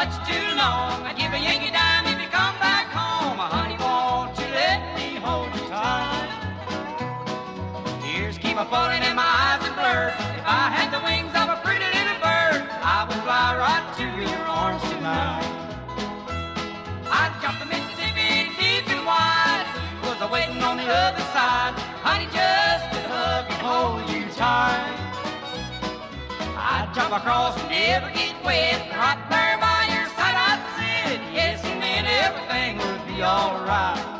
much too long. I'd give a Yankee dime if you come back home. Honey, won't you let me hold you tight? Tears keep a falling and my eyes are blurred. If I had the wings of a pretty little bird, I would fly right to your arms tonight. Jump across and never get wet. Right there by your side, I'd sit. Yes, and then everything would be alright.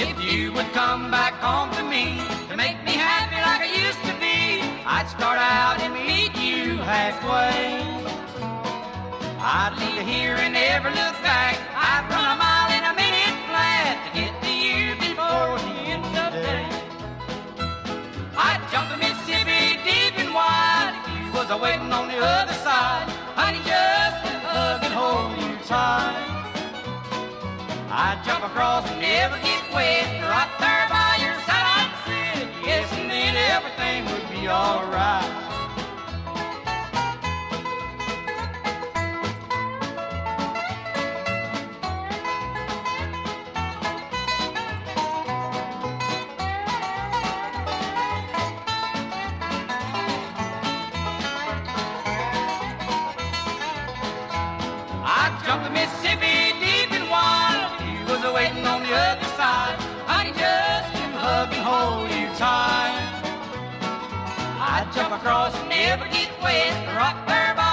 If you would come back home to me to make me happy like I used to be, I'd start out and meet you halfway. I'd leave here and never look back. I'd run a mile in a minute flat to get to you before the end of the day. I'd jump the Mississippi deep and wide if you was a waiting on the other side. Honey, just hug and hold you tight. I'd jump across and never get wet. Right there by your side, I'd sit. Yes, and then everything would be alright. Jump the Mississippi I'd jump across and never get wet. Right there